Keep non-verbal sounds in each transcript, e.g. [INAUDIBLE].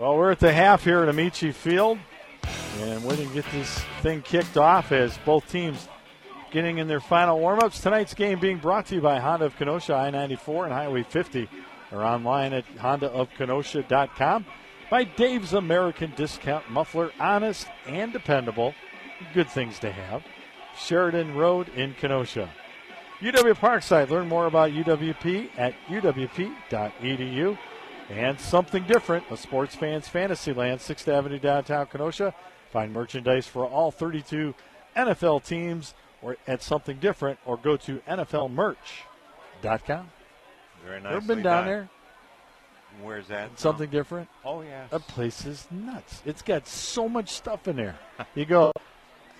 Well, we're at the half here at Ameche Field, and waiting to get this thing kicked off as both teams getting in their final warm-ups. Tonight's game being brought to you by Honda of Kenosha, I-94 and Highway 50, or online at hondaofkenosha.com. By Dave's American Discount Muffler, honest and dependable. Good things to have. Sheridan Road in Kenosha. UW Parkside. Learn more about UWP at uwp.edu. And something different, a sports fans fantasy land, 6th Avenue downtown Kenosha. Find merchandise for all 32 NFL teams or at something different or go to NFLmerch.com. Very nice. Ever been down there? Where's that? Something different? Oh, yeah. That place is nuts. It's got so much stuff in there. you go,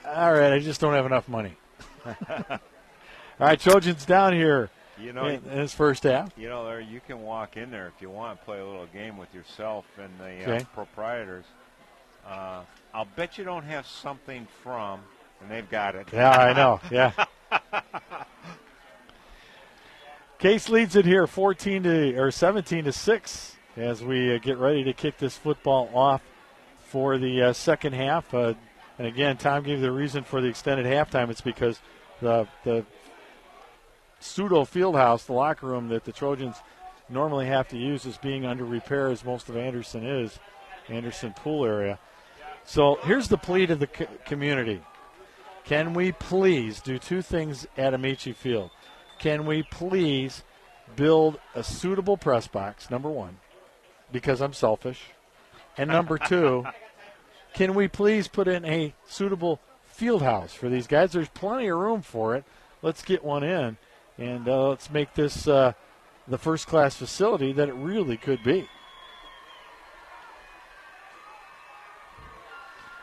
all right, I just don't have enough money. [LAUGHS] all right, Trojans down here You know, in, in his first half. you know, there you can walk in there if you want to play a little game with yourself and the Okay. uh, proprietors. Uh, I'll bet you don't have something from, and they've got it. Yeah, I know. [LAUGHS] Yeah. Case leads it here, 14 to or 17 to six, as we uh, get ready to kick this football off for the uh, second half. Uh, and again, Tom gave the reason for the extended halftime. It's because the the pseudo field house, the locker room that the Trojans normally have to use, is being under repair, as most of Anderson is, Anderson pool area. So here's the plea to the co- community. Can we please do two things at Ameche Field? Can we please build a suitable press box, number one, because I'm selfish? And number [LAUGHS] two, can we please put in a suitable field house for these guys? There's plenty of room for it. Let's get one in, and uh, let's make this uh, the first class facility that it really could be.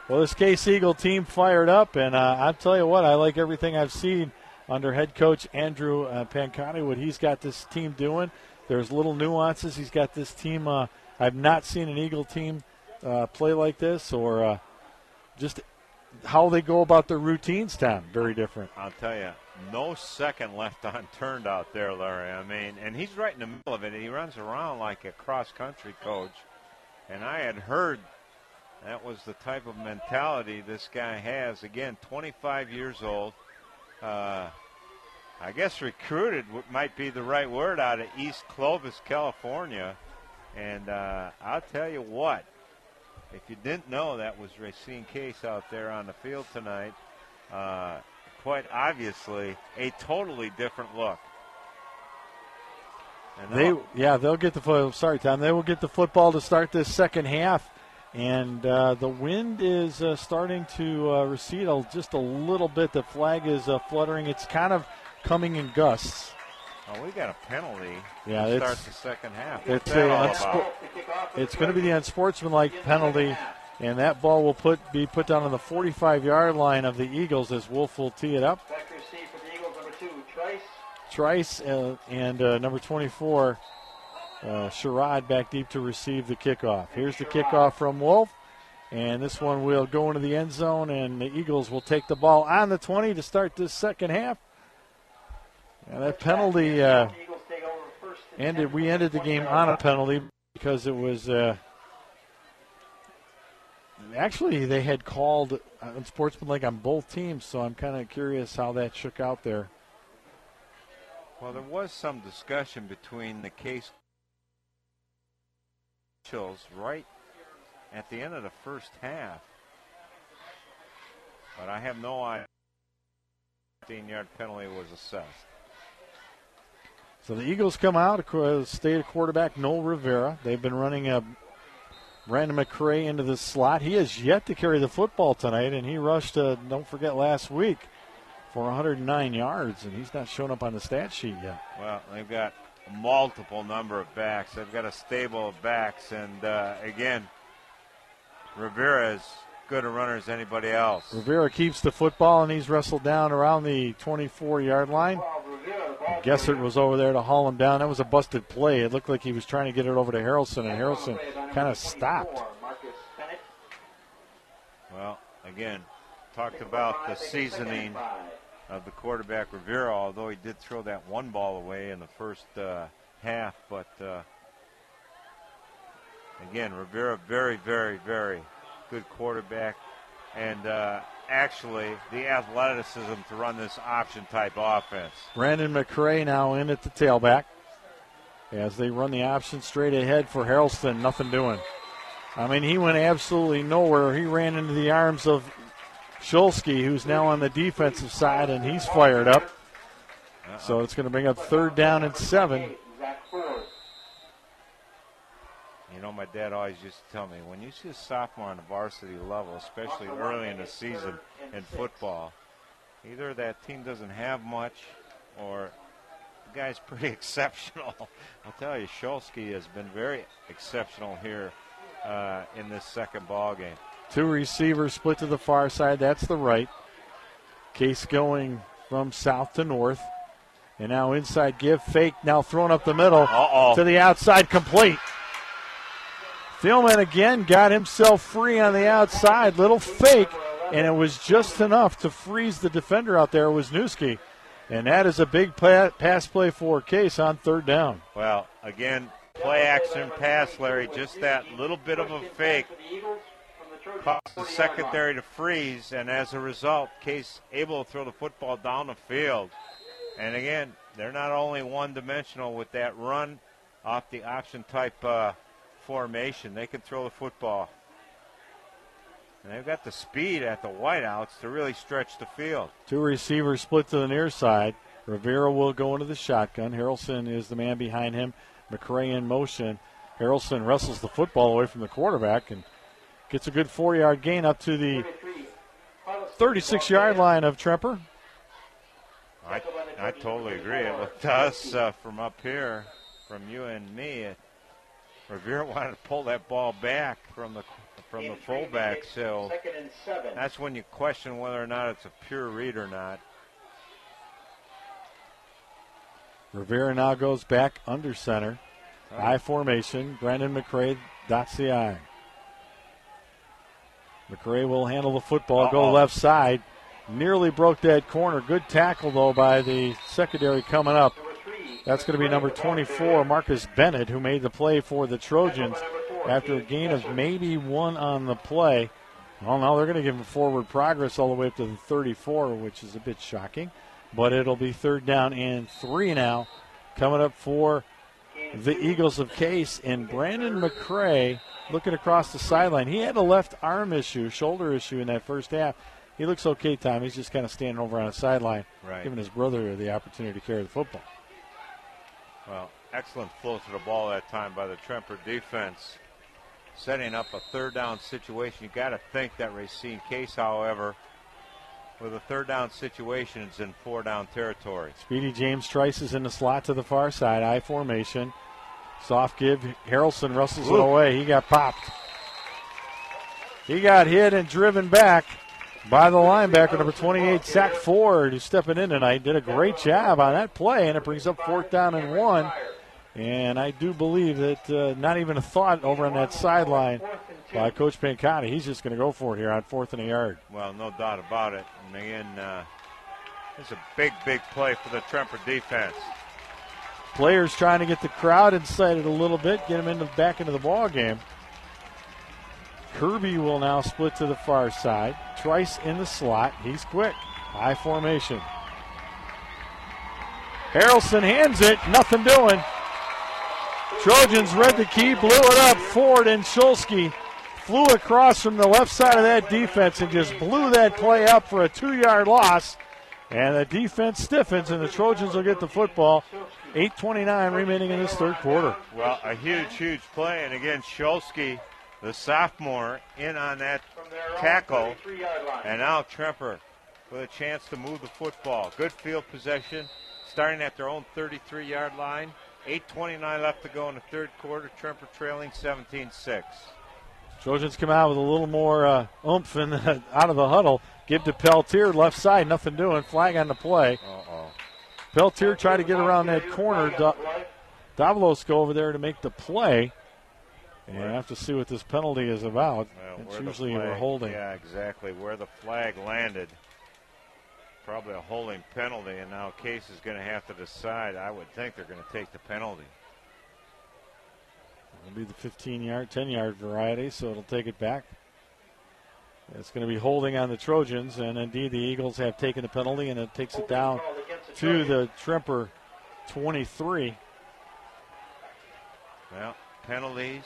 Well, this Case Eagle team fired up, and uh, I'll tell you what, I like everything I've seen under head coach Andrew uh, Pancani, what he's got this team doing. There's little nuances. He's got this team. Uh, I've not seen an Eagle team uh, play like this, or uh, just how they go about their routines. Tom, very different. I'll tell you, no second left [LAUGHS] unturned out there, Larry. I mean, and he's right in the middle of it. and He runs around like a cross country coach. And I had heard that was the type of mentality this guy has. Again, 25 years old. Uh, I guess recruited might be the right word out of East Clovis, California. And uh, I'll tell you what, if you didn't know that was Racine Case out there on the field tonight, uh, quite obviously a totally different look. And They, yeah, they'll get the foot. Sorry, Tom. They will get the football to start this second half, and uh, the wind is uh, starting to uh, recede a, just a little bit. The flag is uh, fluttering. It's kind of coming in gusts. oh, we got a penalty Yeah, to it's- start the second half. it's What's a unspo- It's going to be the unsportsmanlike penalty, and that ball will put be put down on the 45-yard line of the Eagles as Wolf will tee it up. Back to receive for the Eagles, number two, Trice. Trice uh, and uh, number 24, uh, Sherrod back deep to receive the kickoff. Here's the kickoff from Wolf, and this one will go into the end zone, and the Eagles will take the ball on the 20 to start this second half. And that penalty uh, Eagles take over first and ended. We ended the game on a penalty because it was. Uh, actually, they had called on unsportsmanlike on both teams, so I'm kind of curious how that shook out there. Well, there was some discussion between the case officials right at the end of the first half, but I have no idea. 15-yard penalty was assessed. So the Eagles come out, state quarterback Noel Rivera. They've been running a Brandon McCray into the slot. He has yet to carry the football tonight, and he rushed, uh, don't forget, last week for 109 yards, and he's not shown up on the stat sheet yet. Well, they've got a multiple number of backs. They've got a stable of backs, and uh, again, Rivera is good a runner as anybody else. Rivera keeps the football, and he's wrestled down around the 24 yard line. Gessert was over there to haul him down. That was a busted play. It looked like he was trying to get it over to Harrelson, and Harrelson kind of stopped. Well, again, talked about the seasoning of the quarterback Rivera, although he did throw that one ball away in the first uh, half. But uh, Again, Rivera, very, very, very good quarterback, and uh, actually the athleticism to run this option type offense. Brandon McCray now in at the tailback as they run the option straight ahead for Harrelson. Nothing doing. I mean, he went absolutely nowhere. He ran into the arms of Shulsky, who's now on the defensive side, and he's fired up. So it's going to bring up third down and seven. Zach Ford. You know, my dad always used to tell me when you see a sophomore on the varsity level, especially early in the season in football, either that team doesn't have much or the guy's [LAUGHS] pretty exceptional. I'll tell you, Shulsky has been very exceptional here uh, in this second ball game. Two receivers split to the far side. That's the right. Case going from south to north. And now inside give. Fake now thrown up the middle Uh-oh. to the outside complete. Thielman again got himself free on the outside. Little fake. And it was just enough to freeze the defender out there, Wisniewski. And that is a big pass play for Case on third down. Well, again, play action pass, Larry. Just that little bit of a fake caused the 40-yard secondary to freeze, and as a result, Case able to throw the football down the field. And again, they're not only one dimensional with that run off the option type uh, formation, they can throw the football. And they've got the speed at the wideouts to really stretch the field. Two receivers split to the near side. Rivera will go into the shotgun. Harrelson is the man behind him. McCray in motion. Harrelson wrestles the football away from the quarterback and gets a good four yard gain up to the 36 yard line of Tremper. I, I totally agree. It looked to us uh, from up here, from you and me, it, Rivera [LAUGHS] wanted to pull that ball back from the from the In three fullback. minutes, So Second and seven. that's when you question whether or not it's a pure read or not. Rivera now goes back under center. I formation. Brandon McCray dots the I. McCray will handle the football, go Uh-oh. left side. Nearly broke that corner. Good tackle, though, by the secondary coming up. That's going to be number 24, Marcus Bennett, who made the play for the Trojans after a gain of maybe one on the play. Well, now they're going to give him forward progress all the way up to the 34, which is a bit shocking. But it'll be third down and three now coming up for the Eagles of Case. And Brandon McCray looking across the sideline. He had a left arm issue, shoulder issue in that first half. He looks okay, Tom. He's just kind of standing over on the sideline, Right. giving his brother the opportunity to carry the football. Well, excellent flow to the ball that time by the Tremper defense, setting up a third down situation. You got to think that Racine Case, however, with a third down situation, is in four down territory. Speedy James Trice is in the slot to the far side, I formation. Soft give. Harrelson wrestles it Ooh. away. He got popped. He got hit and driven back by the linebacker, number 28, Zach Ford, who's stepping in tonight. Did a great job on that play, and it brings up fourth down and one. And I do believe that uh, not even a thought over on that sideline by Coach Pancati. He's just going to go for it here on fourth and a yard. Well, no doubt about it. And again, uh, it's a big, big play for the Tremper defense. Players trying to get the crowd incited a little bit, get them into back into the ball game. Kirby will now split to the far side. Trice in the slot. He's quick. High formation. Harrelson hands it. Nothing doing. Trojans read the key, blew it up. Ford and Shulsky flew across from the left side of that defense and just blew that play up for a two yard loss. And the defense stiffens, and the Trojans will get the football. 8.29 remaining in this third quarter. Well, a huge, huge play. And again, Shulsky, the sophomore, in on that From their own tackle. And now Tremper with a chance to move the football. Good field possession, starting at their own 33 yard line. 8.29 left to go in the third quarter. Tremper trailing 17 6. Trojans come out with a little more uh, oomph in the, [LAUGHS] out of the huddle. Give to Peltier, left side, nothing doing. Flag on the play. Uh oh. Peltier tried to get around that corner. Da- Davalos go over there to make the play. And I have to see what this penalty is about. Well, it's where the usually a flag- holding. Yeah, exactly. Where the flag landed. Probably a holding penalty, and now Case is going to have to decide. I would think they're going to take the penalty. It'll be the 15 yard, 10 yard variety, so it'll take it back. It's going to be holding on the Trojans, and indeed the Eagles have taken the penalty, and it takes it down the to the Tremper 23. Well, penalties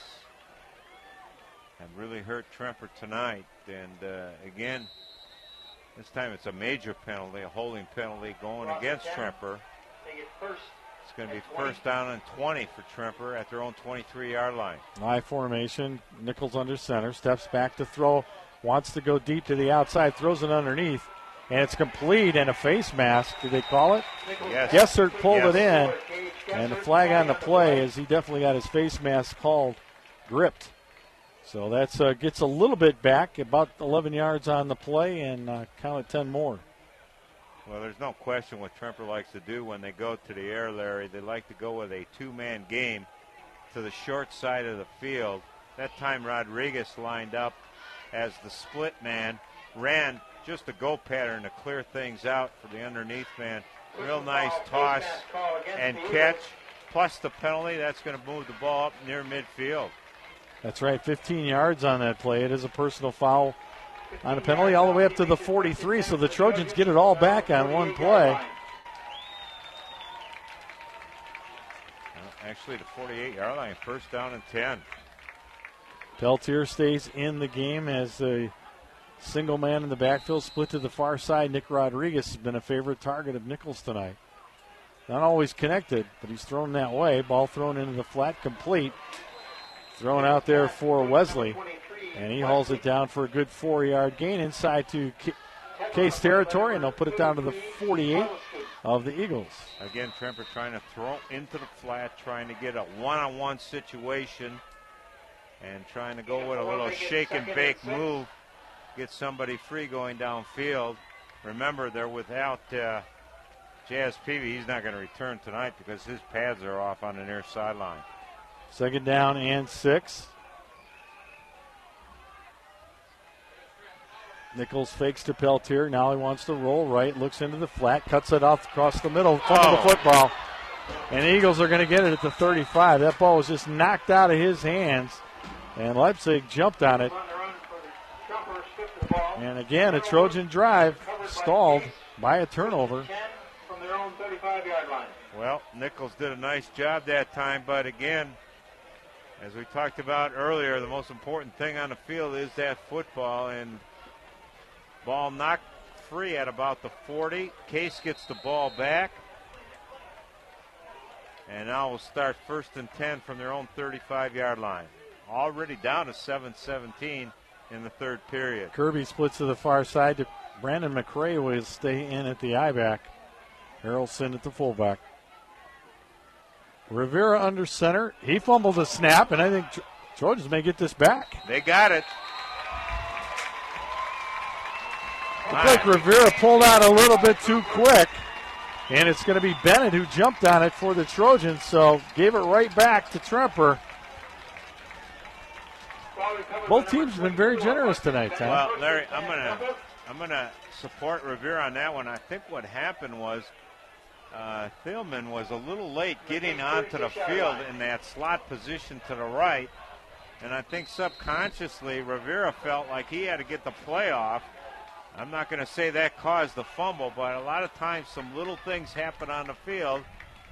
have really hurt Tremper tonight. And uh, again, this time it's a major penalty, a holding penalty going against Tremper. First. It's going to be first down and 20 for Tremper at their own 23 yard line. I formation. Nichols under center. Steps back to throw. Wants to go deep to the outside. Throws it underneath. And it's complete and a face mask. Did they call it? Yes. Gessert pulled Yes. it in. And the flag on the play is he definitely got his face mask called gripped. So that's uh, gets a little bit back, about 11 yards on the play, and uh, count it 10 more. Well, there's no question what Tremper likes to do when they go to the air, Larry. They like to go with a two man game to the short side of the field. That time, Rodriguez lined up as the split man, ran just a go pattern to clear things out for the underneath man. Real nice toss and catch, plus the penalty. That's going to move the ball up near midfield. That's right, 15 yards on that play. It is a personal foul on a penalty all the way up to the 43, so the Trojans get it all back on one play. Actually, the 48 yard line, first down and 10. Peltier stays in the game as a single man in the backfield, split to the far side. Nick Rodriguez has been a favorite target of Nichols tonight. Not always connected, but he's thrown that way. Ball thrown into the flat, complete. Thrown out there for Wesley, and he hauls it down for a good four yard gain inside to Case territory, and they'll put it down to the 48 of the Eagles. Again, Tremper trying to throw into the flat, trying to get a one-on-one situation, and trying to go with a little shake and bake move, get somebody free going downfield. Remember, they're without uh, Jazz Peavy. He's not going to return tonight because his pads are off on the near sideline. Second down and six. Nichols fakes to Peltier. Now he wants to roll right, looks into the flat, cuts it off across the middle, fumble Oh. the football. And Eagles are going to get it at the 35. That ball was just knocked out of his hands, and Leipzig jumped on it. On the run for the jumper, stripped the ball. And again, a Trojan drive stalled by a turnover. from their own 35 yard line. Well, Nichols did a nice job that time, but again, as we talked about earlier, the most important thing on the field is that football, and ball knocked free at about the 40. Case gets the ball back. And now we'll start first and 10 from their own 35 yard line. Already down to 7 17 in the third period. Kirby splits to the far side. To Brandon McCray will stay in at the I back. Harrelson at the fullback. Rivera under center. He fumbled the snap, and I think Tro- Trojans may get this back. They got it. Looks like Rivera pulled out a little bit too quick, and it's going to be Bennett who jumped on it for the Trojans, so gave it right back to Tremper. Both teams have been very generous tonight, Tom. Well, Larry, I'm gonna I'm gonna support Rivera on that one. I think what happened was uh, Thielman was a little late getting onto the field in that slot position to the right, and I think subconsciously Rivera felt like he had to get the play off. I'm not going to say that caused the fumble, but a lot of times some little things happen on the field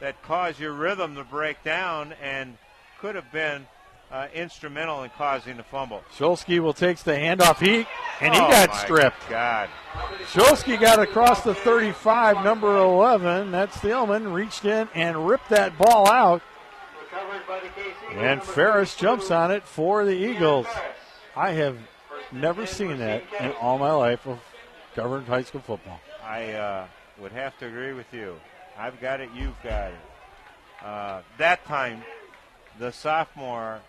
that cause your rhythm to break down and could have been uh, instrumental in causing the fumble. Shulsky will take the handoff. He and he Oh, got stripped. God. Shulsky got across the 35, number 11. That's Thielman reached in and ripped that ball out, Recovered by the KC. and Ferris jumps on it for the Eagles. I have never seen that in all my life of governed high school football. I uh, would have to agree with you. I've got it. You've got it. Uh, that time, the sophomore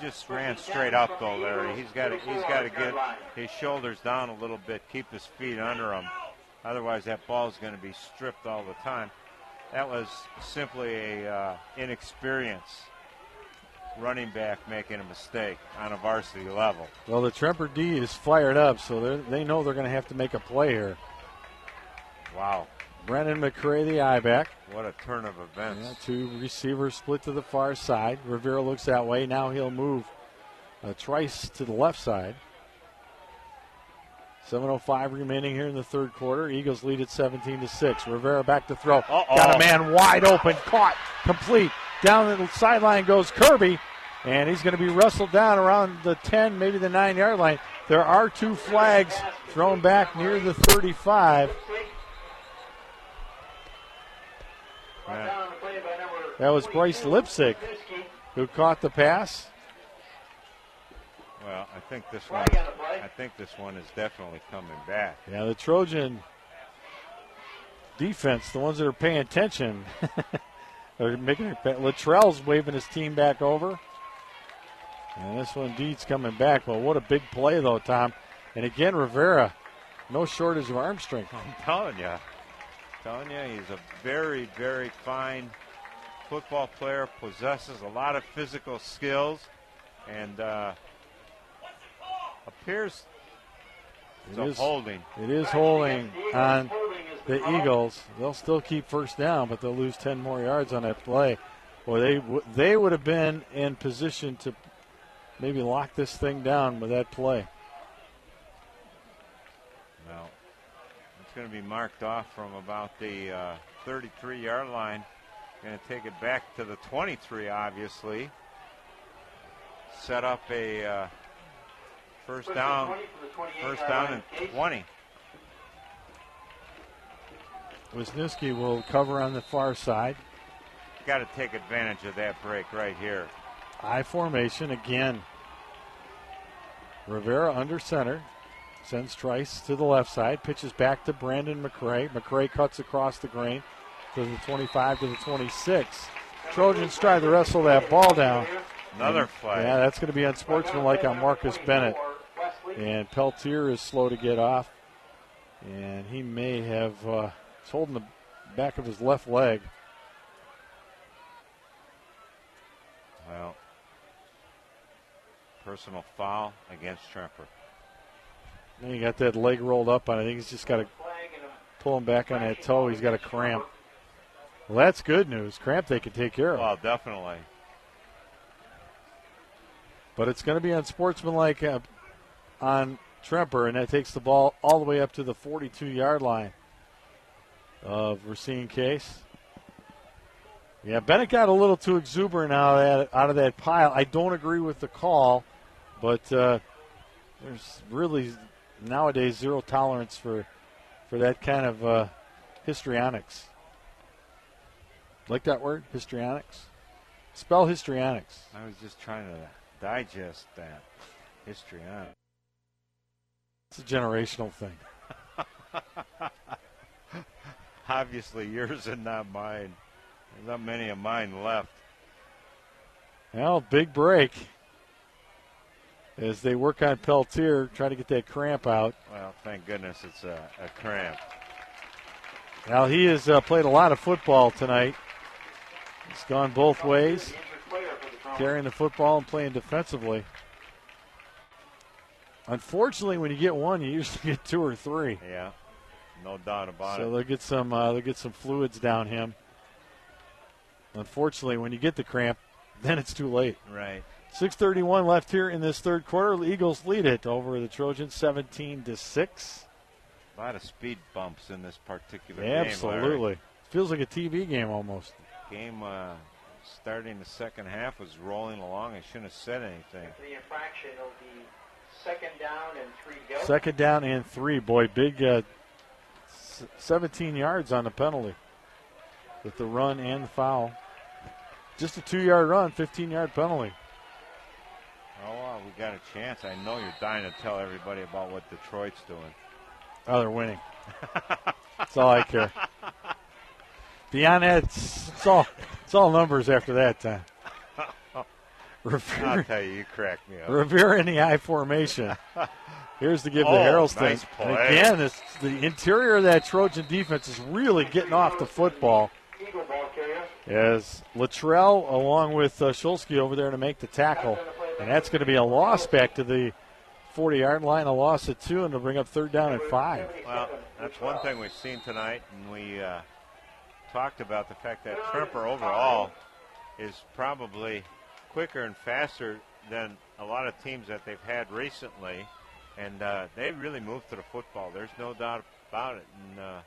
just ran straight up though, Larry. He's got to he's got to get his shoulders down a little bit, keep his feet under him. Otherwise, that ball is going to be stripped all the time. That was simply a uh, inexperience running back making a mistake on a varsity level. Well, the Tremper D is fired up, so they're- they know they're going to have to make a play here. Wow. Brandon McCray, the eye back. What a turn of events. Yeah, two receivers split to the far side. Rivera looks that way. Now he'll move uh, Trice to the left side. 7.05 remaining here in the third quarter. Eagles lead at 17 to 6. Rivera back to throw. Uh-oh. Got a man wide open, caught, complete. Down the sideline goes Kirby, and he's going to be wrestled down around the 10, maybe the 9 yard line. There are two flags thrown back near the 35. Brought Yeah. down on the play by number That was Bryce Lipsick. Who caught the pass? Well, I think this one. Flag on the play. I think this one is definitely coming back. Yeah, the Trojan defense, the ones that are paying attention, [LAUGHS] are making it. Latrell's waving his team back over. And this one, Deed's coming back. Well, what a big play, though, Tom. And again, Rivera, no shortage of arm strength. [LAUGHS] I'm telling you, telling you, he's a very, very fine football player. Possesses a lot of physical skills, and uh, appears It to is, holding. it is holding on the. Eagles. They'll still keep first down, but they'll lose 10 more yards on that play. Well, they w- they would have been in position to maybe lock this thing down with that play. Well, it's going to be marked off from about the uh, 33 yard line. Going to take it back to the 23, obviously. Set up a uh, first down. 20 from the 28 First down line. and 20. Wisniewski will cover on the far side. Got to take advantage of that break right here. I formation again. Rivera under center. Sends Trice to the left side. Pitches back to Brandon McCray. McCray cuts across the grain to the 25 to the 26. Trojans try to wrestle that ball down. Another flag. Yeah, that's going to be unsportsmanlike on Marcus Bennett. And Peltier is slow to get off. And he may have, uh, he's holding the back of his left leg. Well, personal foul against Tremper. Then he got that leg rolled up on. I think he's just got to Flag and a pull him back on that toe. He's got a cramp. Well, that's good news. Cramp they can take care of. Well, definitely. But it's going to be unsportsmanlike uh, on Tremper, and that takes the ball all the way up to the 42 yard line of Racine Case. Yeah, Bennett got a little too exuberant out of that, out of that pile. I don't agree with the call, but uh, there's really nowadays zero tolerance for for that kind of uh, histrionics. Like that word, histrionics? Spell histrionics. I was just trying to digest that history on it. It's a generational thing. [LAUGHS] Obviously, yours and not mine. There's not many of mine left. Well, big break as they work on Peltier, trying to get that cramp out. Well, thank goodness it's a, a cramp. Now he has uh, played a lot of football tonight. He's gone both ways, the injured player for the Trojans. carrying the football and playing defensively. Unfortunately, when you get one, you usually get two or three. Yeah, no doubt about So it. So they'll get some uh, they'll get some fluids down him. Unfortunately, when you get the cramp, [LAUGHS] then it's too late. Right. 6:31 left here in this third quarter. The Eagles lead it over the Trojans, 17 to six. A lot of speed bumps in this particular game. Absolutely, feels like a TV game almost. Game uh, starting the second half was rolling along. I shouldn't have said anything. The infraction, it'll be second down and three to go. Second down and three. Boy, big uh, s- 17 yards on the penalty with the run and the foul. Just a two-yard run, 15-yard penalty. Got a chance. I know you're dying to tell everybody about what Detroit's doing. Oh, they're winning. That's all I care. Beyond that, it's, it's all it's all numbers after that [LAUGHS] time. I'll tell you, you cracked me up. Rivera in the I formation. [LAUGHS] Here's to give Oh, the Heralds nice thing. play. And again, this, the interior of that Trojan defense is really getting off the football. Eagle ball. As Latrell, along with uh, Shulsky over there to make the tackle. And that's going to be a loss back to the 40 yard line, a loss of two, and they'll bring up third down at five. Well, that's one thing we've seen tonight, and we uh, talked about the fact that Tremper overall is probably quicker and faster than a lot of teams that they've had recently, and uh, they really move to the football. There's no doubt about it. And uh,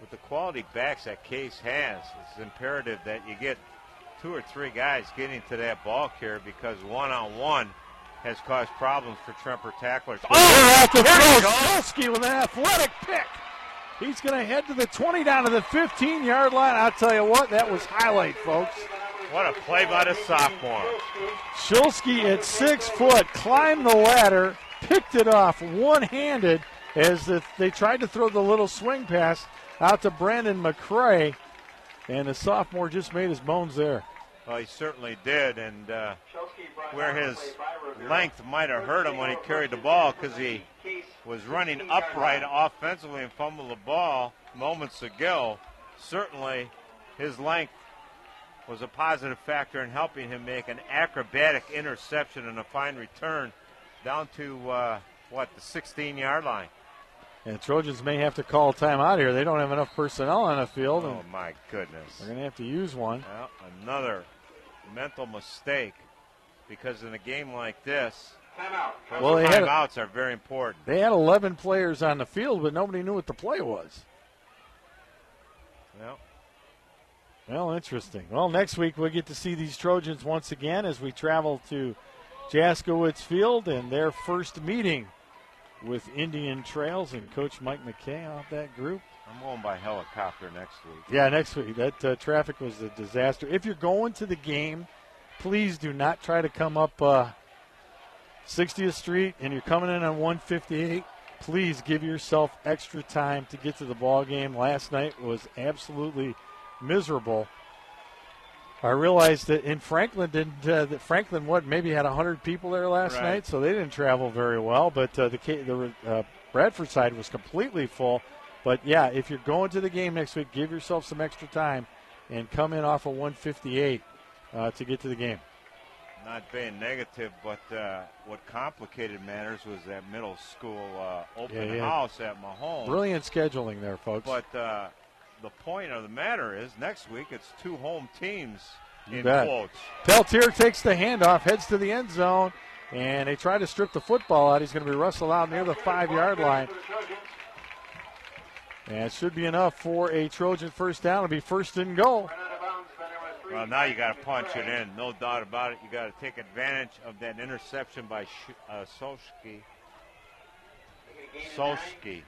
with the quality backs that Case has, it's imperative that you get two or three guys getting to that ball carrier because one on one has caused problems for Tremper tacklers. Oh, that's a throw. with an athletic pick. He's going to head to the 20 down to the 15 yard line. I'll tell you what, that was highlight, folks. What a play by the sophomore. Shulsky at six foot climbed the ladder, picked it off one handed as the, they tried to throw the little swing pass out to Brandon McCray. And the sophomore just made his bones there. Well, he certainly did, and uh, where his length might have hurt him when he carried the ball because he was running upright offensively and fumbled the ball moments ago. Certainly, his length was a positive factor in helping him make an acrobatic interception and a fine return down to uh, what the 16-yard line. And Trojans may have to call timeout here. They don't have enough personnel on the field. Oh my goodness! They're going to have to use one. Well, another mental mistake because in a game like this, timeout. well, they timeouts had, are very important. They had 11 players on the field, but nobody knew what the play was. Well, well, interesting. Well, next week we'll get to see these Trojans once again as we travel to Jaskwhich Field and their first meeting with Indian Trails and Coach Mike McKay off that group. I'm going by helicopter next week. Yeah, next week. That uh, traffic was a disaster. If you're going to the game, please do not try to come up uh, 60th Street and you're coming in on 158. Please give yourself extra time to get to the ball game. Last night was absolutely miserable. I realized that in Franklin didn't uh, that Franklin what maybe had hundred people there last right. night, so they didn't travel very well. But uh, the the uh, Bradford side was completely full. But yeah, if you're going to the game next week, give yourself some extra time and come in off of 158 uh, to get to the game. Not being negative, but uh, what complicated matters was that middle school uh, open yeah, yeah. house at Mahone. Brilliant scheduling there, folks. But the point of the matter is next week it's two home teams you in bet. quotes. Peltier takes the handoff, heads to the end zone, and they try to strip the football out. He's going to be wrestled out near the five yard line. And it should be enough for a Trojan first down. It'll be first and goal. Well, now you got to punch it in, no doubt about it. You got to take advantage of that interception by uh, Solski. Solski.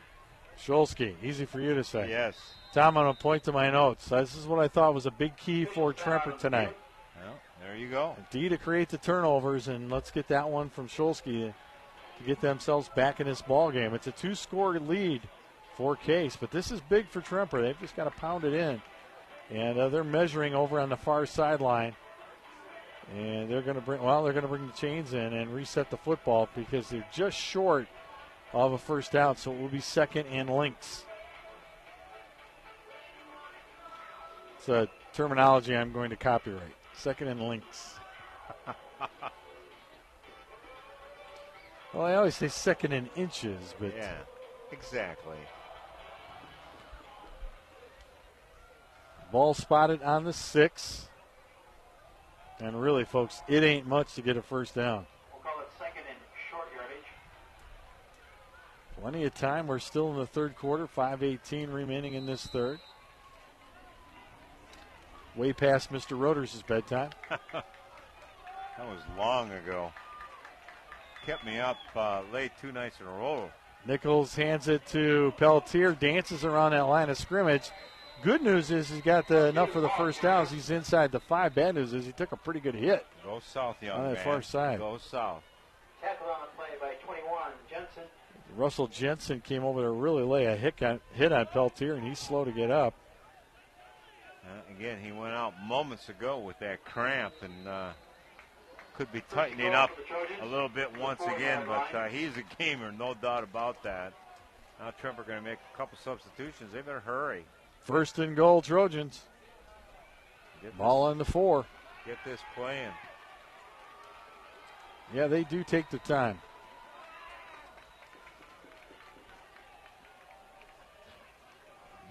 Shulsky, easy for you to say. Yes. Tom, I'm going to point to my notes. This is what I thought was a big key for Tremper tonight. Well, there you go. D to create the turnovers, and let's get that one from Shulsky to get themselves back in this ball game. It's a two-score lead for Case, but this is big for Tremper. They've just got to pound it in, and uh, they're measuring over on the far sideline. And they're going to bring well, they're going to bring the chains in and reset the football because they're just short of a first down, so it will be second and links. It's a terminology I'm going to copyright. Second and links. [LAUGHS] well, I always say second in inches, but yeah, exactly. Ball spotted on the six. And really, folks, it ain't much to get a first down. Plenty of time. We're still in the third quarter. 5.18 remaining in this third. Way past Mr. Roters' bedtime. [LAUGHS] that was long ago. Kept me up uh, late two nights in a row. Nichols hands it to Peltier, dances around that line of scrimmage. Good news is he's got the, enough for the first downs. He's inside the five. Bad news is he took a pretty good hit. Go south, young on that man. far side. Go south. Tackle on the play by 21, Jensen. Russell Jensen came over to really lay a hit on, hit on Peltier, and he's slow to get up. Uh, again, he went out moments ago with that cramp and uh, could be tightening up a little bit once again, but uh, he's a gamer, no doubt about that. Now Tremper going to make a couple substitutions. They better hurry. First and goal, Trojans. Get Ball on the four. Get this playing. Yeah, they do take the time.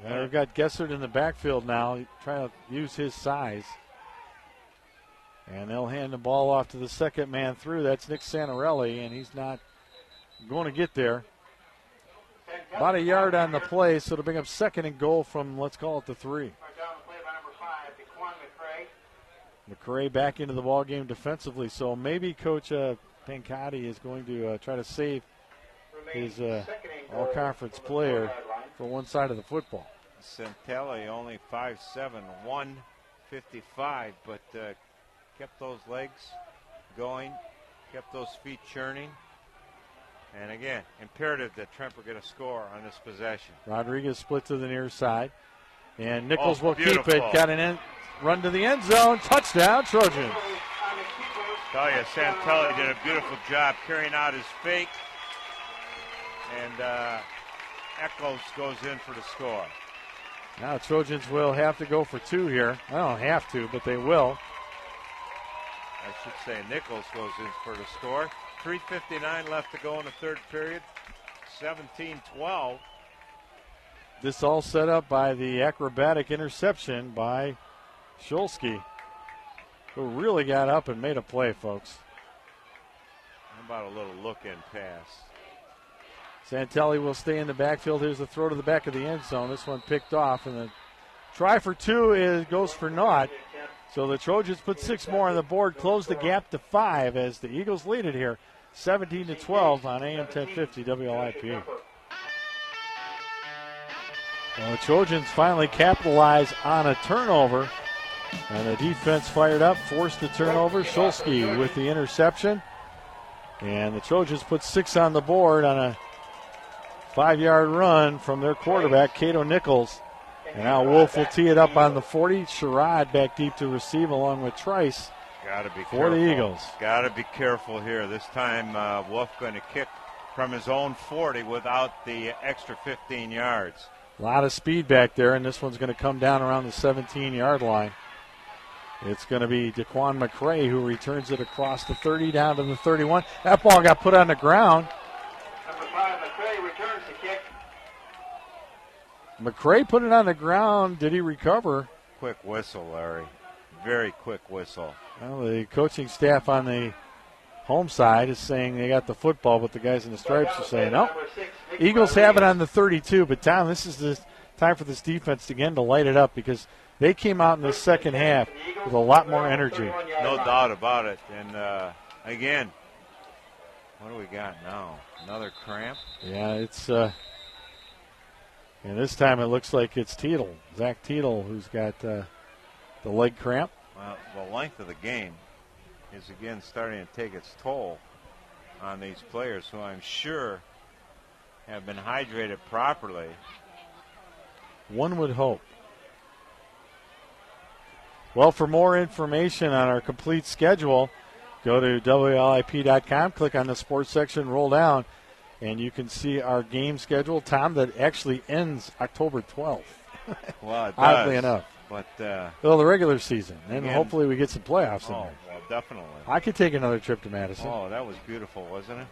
Uh, they've got Gessert in the backfield now, trying to use his size. And they'll hand the ball off to the second man through. That's Nick Santarelli, and he's not going to get there. About a yard on the play, so to bring up second and goal from, let's call it the three. McCray back into the ball game defensively, so maybe Coach uh, Pancotti is going to uh, try to save his uh, all-conference player for one side of the football. Santelli only 5'7", 155, but uh, kept those legs going, kept those feet churning. And again, imperative that Tremper get a score on this possession. Rodriguez split to the near side. And Nichols Oh, will beautiful. keep it. Got an end, run to the end zone. Touchdown, Trojans. Tell you, Santelli did a beautiful job carrying out his fake. And uh, Eccles goes in for the score. Now Trojans will have to go for two here. I don't have to, but they will. I should say Nichols goes in for the score. 3.59 left to go in the third period. 17 12. This all set up by the acrobatic interception by Shulsky, who really got up and made a play, folks. How about a little look in pass? Santelli will stay in the backfield. Here's the throw to the back of the end zone. This one picked off, and the try for two is goes for naught. So the Trojans put six more on the board, close the gap to five as the Eagles lead it here, 17 to 12 on AM 1050 WLIP. Well, the Trojans finally capitalize on a turnover, and the defense fired up, forced the turnover. Shulsky with the interception, and the Trojans put six on the board on a five-yard run from their quarterback, Cato Nichols. And now Wolf will tee it up on the 40. Sherrod back deep to receive along with Trice. Got to be For the careful. Eagles. Got to be careful here. This time, uh, Wolf going to kick from his own 40 without the extra 15 yards. A lot of speed back there, and this one's going to come down around the 17 yard line. It's going to be Daquan McCray who returns it across the 30 down to the 31. That ball got put on the ground. Number five, McCray returns the kick. McCray put it on the ground. Did he recover? Quick whistle, Larry. Very quick whistle. Well, the coaching staff on the home side is saying they got the football, but the guys in the stripes are saying, no. Nick Eagles have it on the 32, but Tom, this is the time for this defense again to light it up because they came out in the second half with a lot more energy. No doubt about it. And uh, again, what do we got now? Another cramp? Yeah, it's uh, and this time it looks like it's Teetle, Zach Teetle, who's got uh, the leg cramp. Well, the length of the game is again starting to take its toll on these players who I'm sure have been hydrated properly. One would hope. Well, for more information on our complete schedule, go to WLIP.com, click on the sports section, roll down, and you can see our game schedule, Tom, that actually ends October 12th. [LAUGHS] Well, Oddly enough. But uh, Well, the regular season, and Again- hopefully we get some playoffs in oh, there. well, definitely. I could take another trip to Madison. Oh, that was beautiful, wasn't it?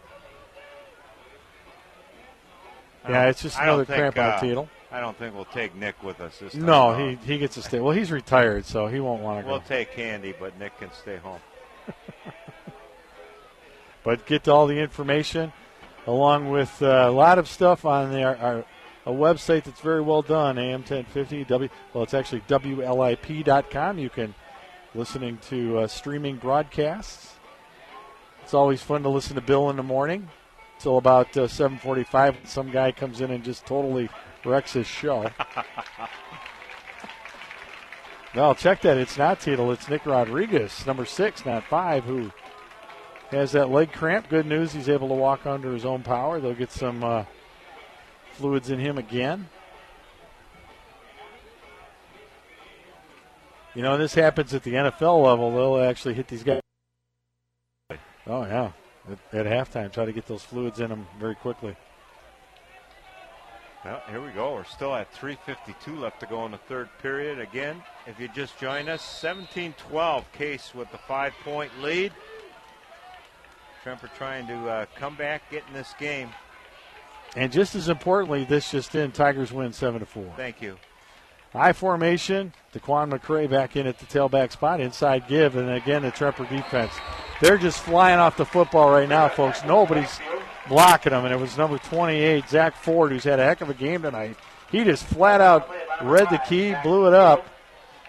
I yeah, it's just another think, cramp on uh, Teetle. I don't think we'll take Nick with us this time. No, he, he gets to stay. Well, he's retired, so he won't want to go. We'll take Candy, but Nick can stay home. [LAUGHS] But get all the information along with uh, a lot of stuff on the, our, our a website that's very well done, AM1050. W, well, it's actually WLIP.com. You can listening to uh, streaming broadcasts. It's always fun to listen to Bill in the morning till about uh, 7:45. Some guy comes in and just totally wrecks his show. [LAUGHS] no, check that. It's not Teetle. It's Nick Rodriguez, number six, not five, who has that leg cramp. Good news, he's able to walk under his own power. They'll get some uh, fluids in him again. You know, this happens at the NFL level. They'll actually hit these guys. Oh yeah, at, at halftime, try to get those fluids in them very quickly. Well, here we go. We're still at 3.52 left to go in the third period. Again, if you just join us, 17 12 Case with the five point lead. Tremper trying to uh, come back, get in this game. And just as importantly, this just in, Tigers win 7 to 4. Thank you. High formation, Daquan McCray back in at the tailback spot, inside give, and again the Tremper defense. They're just flying off the football right now, folks. Nobody's blocking them, and it was number 28, Zach Ford, who's had a heck of a game tonight. He just flat out read the key, blew it up,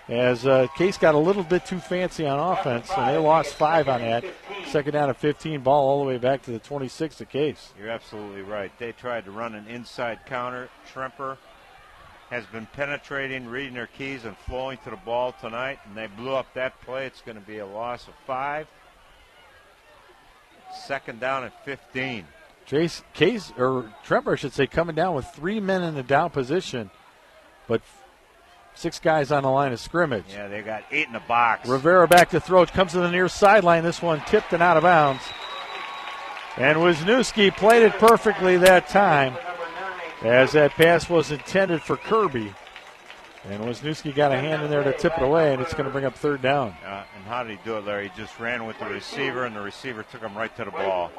as uh, Case got a little bit too fancy on offense, and they lost five on that. Second down of 15, ball all the way back to the 26 of Case. You're absolutely right. They tried to run an inside counter. Tremper has been penetrating, reading their keys, and flowing to the ball tonight, and they blew up that play. It's going to be a loss of five. Second down at 15. Chase Case or Tremper, I should say, coming down with three men in the down position, but six guys on the line of scrimmage. Yeah, they got eight in the box. Rivera back to throw. Comes to the near sideline. This one tipped and out of bounds. And Wisniewski played it perfectly that time as that pass was intended for Kirby. And Wisniewski got a hand in there to tip it away, and it's going to bring up third down. Uh, and how did he do it, Larry? He just ran with the receiver, and the receiver took him right to the ball.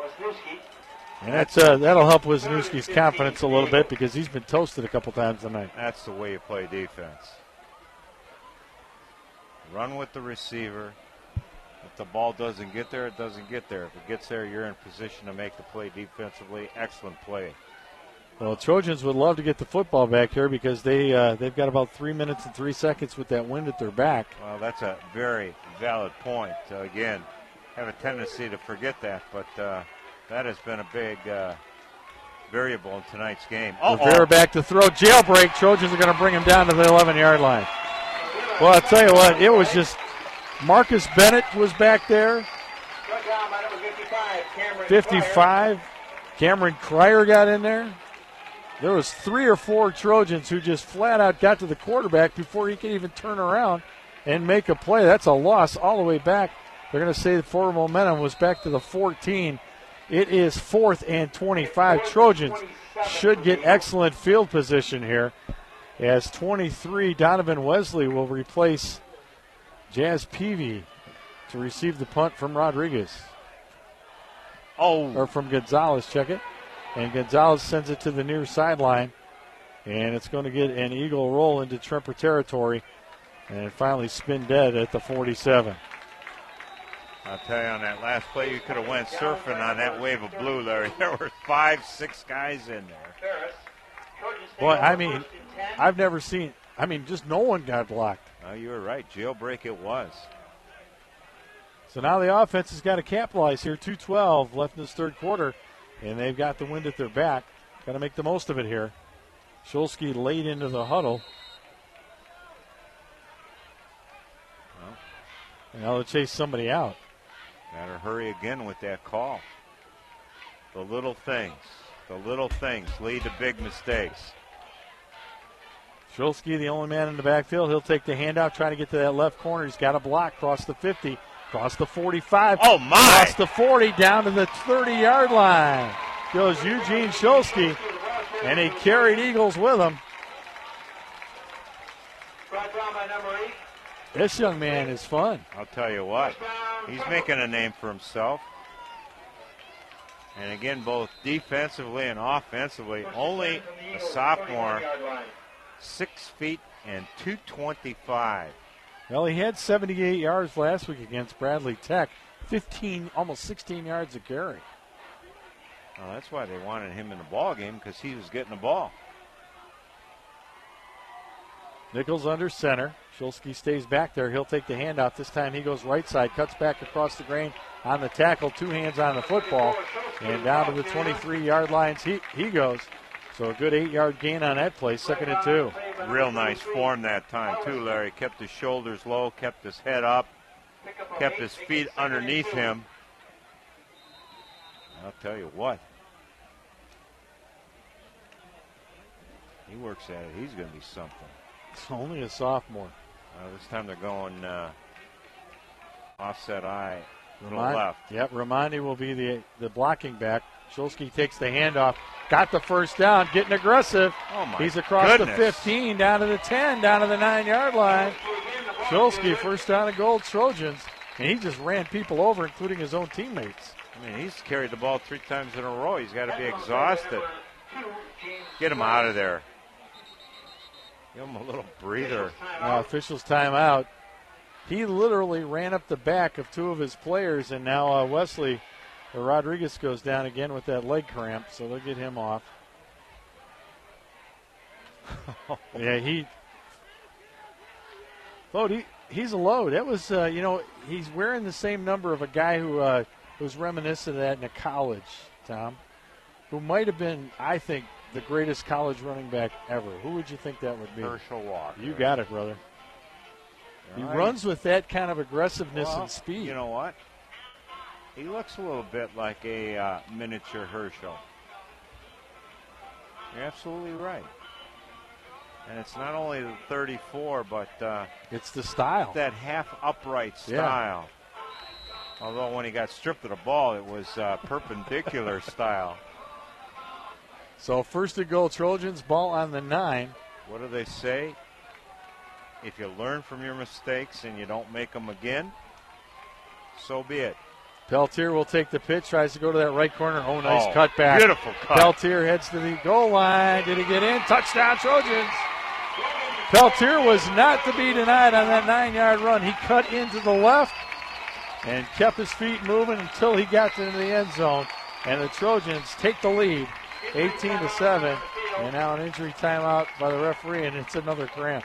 And that's uh, that'll help Wisniewski's confidence a little bit because he's been toasted a couple times tonight. That's the way you play defense. Run with the receiver. If the ball doesn't get there, it doesn't get there. If it gets there, you're in position to make the play defensively. Excellent play. Well, Trojans would love to get the football back here because they uh, they've got about three minutes and three seconds with that wind at their back. Well, that's a very valid point. Uh, again, have a tendency to forget that, but uh, that has been a big uh, variable in tonight's game. Rivera back to throw, jailbreak. Trojans are going to bring him down to the 11 yard line. Well, I'll tell you what, it was just Marcus Bennett was back there. 55. Cameron Cryer got in there. There was three or four Trojans who just flat out got to the quarterback before he could even turn around and make a play. That's a loss all the way back. They're going to say the forward momentum was back to the 14. It is fourth and 25. Trojans should get excellent field position here as 23 Donovan Wesley will replace Jazz Peavy to receive the punt from Rodriguez. Oh, or from Gonzalez. Check it, and Gonzalez sends it to the near sideline, and it's going to get an eagle roll into Tremper territory, and finally spin dead at the 47. I'll tell you on that last play, you could have went surfing on that wave of blue, Larry. [LAUGHS] There were five, six guys in there. Boy, I mean, I've never seen. I mean, just no one got blocked. Oh, you were right. Jailbreak it was. So now the offense has got to capitalize here. 2:12 left in this third quarter, and they've got the wind at their back. Got to make the most of it here. Shulsky laid into the huddle. Well, and now they'll chase somebody out. Got to hurry again with that call. The little things, the little things lead to big mistakes. Shulsky, the only man in the backfield, he'll take the handout, trying to get to that left corner. He's got a block cross the 50, cross the 45. Oh, my! Cross the 40, down to the 30 yard line. Goes Eugene Shulsky, and he carried Eagles with him. This young man is fun. I'll tell you what, he's making a name for himself. And again, both defensively and offensively, only a sophomore, six feet and 225. Well, he had 78 yards last week against Bradley Tech, 15, almost 16 yards a carry. Well, that's why they wanted him in the ball game because he was getting the ball. Nichols under center. Shulsky stays back there. He'll take the handoff. This time he goes right side, cuts back across the grain on the tackle, two hands on the football, and down to the 23 yard lines he, he goes. So a good eight yard gain on that play, second and two. Real nice form that time, too, Larry. Kept his shoulders low, kept his head up, kept his feet underneath him. I'll tell you what. He works at it. He's going to be something. It's [LAUGHS] only a sophomore. Uh, this time they're going uh, offset I to the left. Yep, Ramondi will be the the blocking back. Shulsky takes the handoff, got the first down, getting aggressive. Oh my He's across goodness. the 15, down to the 10, down to the nine yard line. Shulsky first down of gold Trojans, and he just ran people over, including his own teammates. I mean, he's carried the ball three times in a row. He's got to be exhausted. Get him out of there. Give him a little breather. Uh, officials timeout. He literally ran up the back of two of his players, and now uh, Wesley Rodriguez goes down again with that leg cramp, so they'll get him off. [LAUGHS] yeah, he. Load, he, he's a load. That was, uh, you know, he's wearing the same number of a guy who uh, was reminiscent of that in a college, Tom, who might have been, I think, the greatest college running back ever. Who would you think that would be? Herschel Walker. You got it, brother. He All right. runs with that kind of aggressiveness Well, and speed. You know what? He looks a little bit like a uh, miniature Herschel. You're absolutely right. And it's not only the 34, but uh, it's the style. that half upright Yeah. style. Although when he got stripped of the ball, it was uh, perpendicular [LAUGHS] style. So first to go, Trojans ball on the nine. What do they say? If you learn from your mistakes and you don't make them again, so be it. Peltier will take the pitch, tries to go to that right corner. Oh, nice Oh, cut back. Beautiful cut. Peltier heads to the goal line. Did he get in? Touchdown, Trojans. Peltier was not to be denied on that nine yard run. He cut into the left and kept his feet moving until he got to the end zone. And the Trojans take the lead 18 to 7. And now an injury timeout by the referee, and it's another cramp.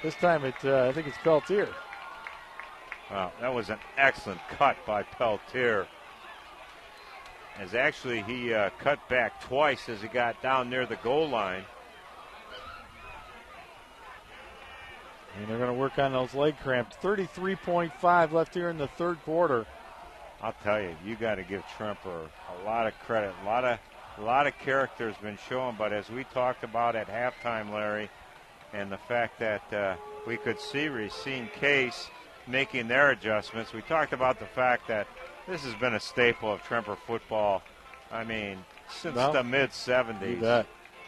This time it, uh, I think it's Peltier. Wow, that was an excellent cut by Peltier. As actually he uh, cut back twice as he got down near the goal line. And they're going to work on those leg cramps. 33.5 left here in the third quarter. I'll tell you, you got to give Tremper a lot of credit. A lot of, a lot of character has been shown. But as we talked about at halftime, Larry, and the fact that uh, we could see Racine Case making their adjustments, we talked about the fact that this has been a staple of Tremper football. I mean, since Well, the mid 70s,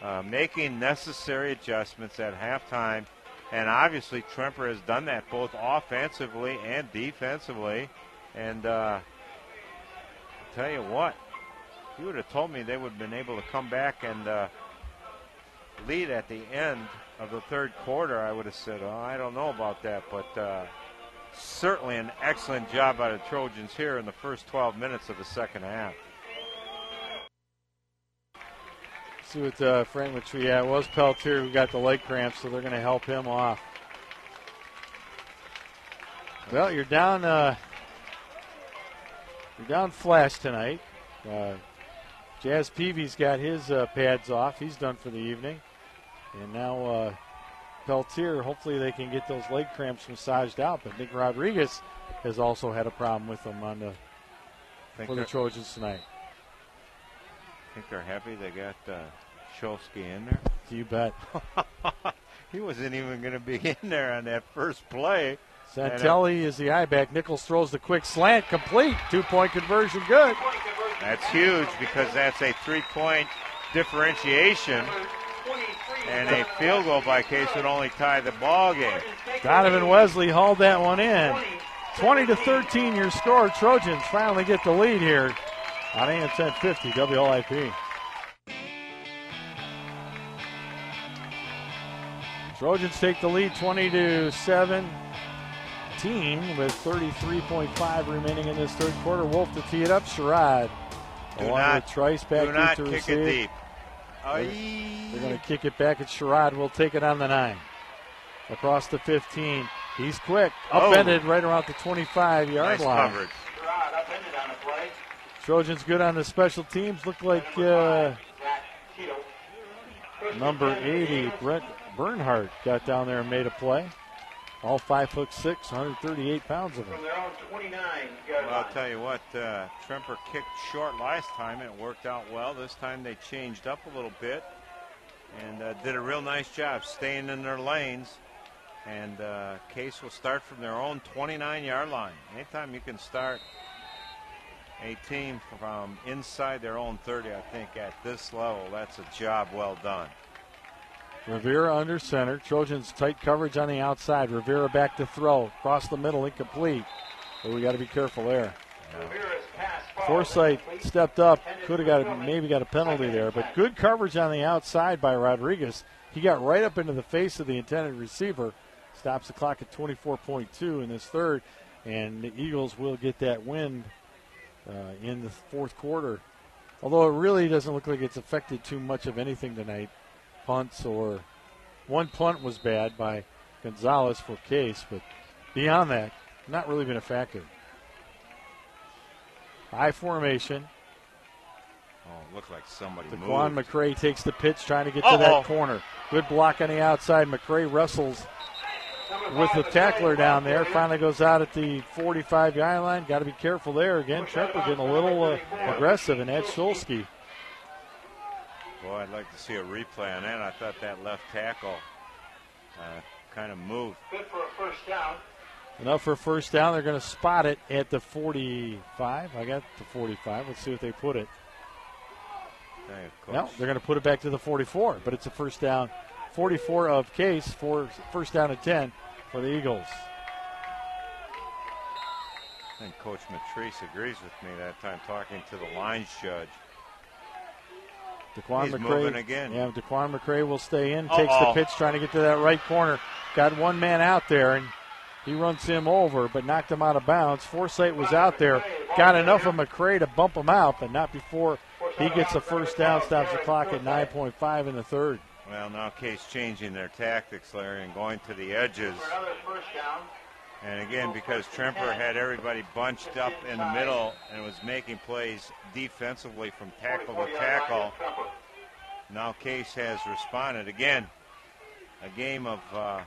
uh, making necessary adjustments at halftime. And obviously, Tremper has done that both offensively and defensively. And uh, I'll tell you what, if you would have told me they would have been able to come back and uh, lead at the end of the third quarter, I would have said, oh, I don't know about that. But uh, certainly an excellent job by the Trojans here in the first 12 minutes of the second half. See what uh, Frank Matry at. It was Peltier who got the leg cramps, so they're going to help him off. Well, you're down. Uh, you're down flash tonight. Uh, Jazz Peavy's got his uh, pads off. He's done for the evening, and now uh, Peltier. Hopefully, they can get those leg cramps massaged out. But Nick Rodriguez has also had a problem with them on the for the Trojans tonight. I think they're happy they got uh, Shulsky in there. You bet. [LAUGHS] [LAUGHS] he wasn't even going to be in there on that first play. Santelli is the I back. Nichols throws the quick slant, complete. Two point conversion, good. That's huge because that's a three-point differentiation, and a field goal by Case would only tie the ball game. Donovan Wesley hauled that one in. 20 to 13 your score. Trojans finally get the lead here on AM 1050 WLIP. Trojans take the lead 20 to 17 with 33.5 remaining in this third quarter. Wolf to tee it up. Sherrod Do along not- with Trice back Do not to kick receive. it deep. They're going to kick it back at Sherrod. We'll take it on the nine. Across the 15. He's quick. Oh. Upended right around the 25 yard nice line. coverage. Rod upended on the play. Trojans good on the special teams. Look like uh, number 80, Brett Bernhardt, got down there and made a play. All five foot six, 138 pounds of him. From their own 29 Well, I'll tell you what, uh, Tremper kicked short last time and it worked out well. This time they changed up a little bit and uh, did a real nice job staying in their lanes. And uh, Case will start from their own 29 yard line. Anytime you can start a team from inside their own 30, I think at this level, that's a job well done. Rivera under center. Trojans tight coverage on the outside. Rivera back to throw. Across the middle, incomplete. But we got to be careful there. Pass Forsythe stepped up, could have got a, maybe got a penalty there, but good coverage on the outside by Rodriguez. He got right up into the face of the intended receiver, stops the clock at 24.2 in this third, and the Eagles will get that win uh, in the fourth quarter. Although it really doesn't look like it's affected too much of anything tonight, punts or one punt was bad by Gonzalez for Case, but beyond that, not really been a factor. High formation. Oh, looked like somebody Daquan moved. McCray takes the pitch, trying to get to Uh-oh. that corner. Good block on the outside. McCray wrestles with the tackler down there. Finally goes out at the 45 yard line. Got to be careful there. Again, Tremper getting a little uh, aggressive, and Ed Shulsky. Boy, I'd like to see a replay on that. I thought that left tackle uh, kind of moved. Good for a first down. Enough for a first down. They're going to spot it at the 45. I got the 45. Let's see what they put it. Thank No, they're going to put it back to the 44, but it's a first down. 44 of Case for first down and 10 for the Eagles. I think Coach Matrice agrees with me that time talking to the lines judge. Daquan He's McCray moving again. Yeah, Daquan McCray will stay in. Takes the pitch, trying to get to that right corner. Got one man out there, and he runs him over, but knocked him out of bounds. Forsythe was out there, got enough of McCray to bump him out, but not before he gets a first down. Stops the clock at 9.5 in the third. Well, now Case changing their tactics, Larry, and going to the edges. And again, because Tremper had everybody bunched up in the middle and was making plays defensively from tackle to 44 yard line tackle, now Case has responded. Again, a game of uh,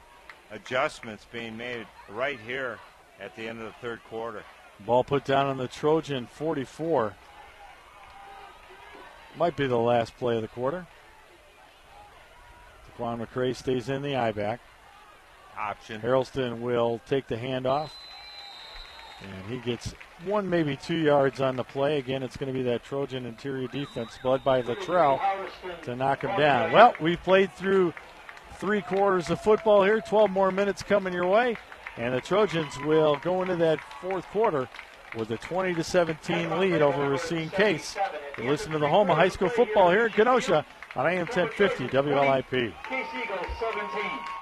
adjustments being made right here at the end of the third quarter. Ball put down on the Trojan 44. Might be the last play of the quarter. Daquan McCray stays in the I back. Option. Harrelson will take the handoff. And he gets one, maybe two yards on the play. Again, it's going to be that Trojan interior defense led by Latrell to knock him down. Well, we've played through three quarters of football here. 12 more minutes coming your way. And the Trojans will go into that fourth quarter with a 20 to 17 lead over Racine Case. You listen to the home of high school football here in Kenosha on AM 1050 WLIP. Case Eagles 17.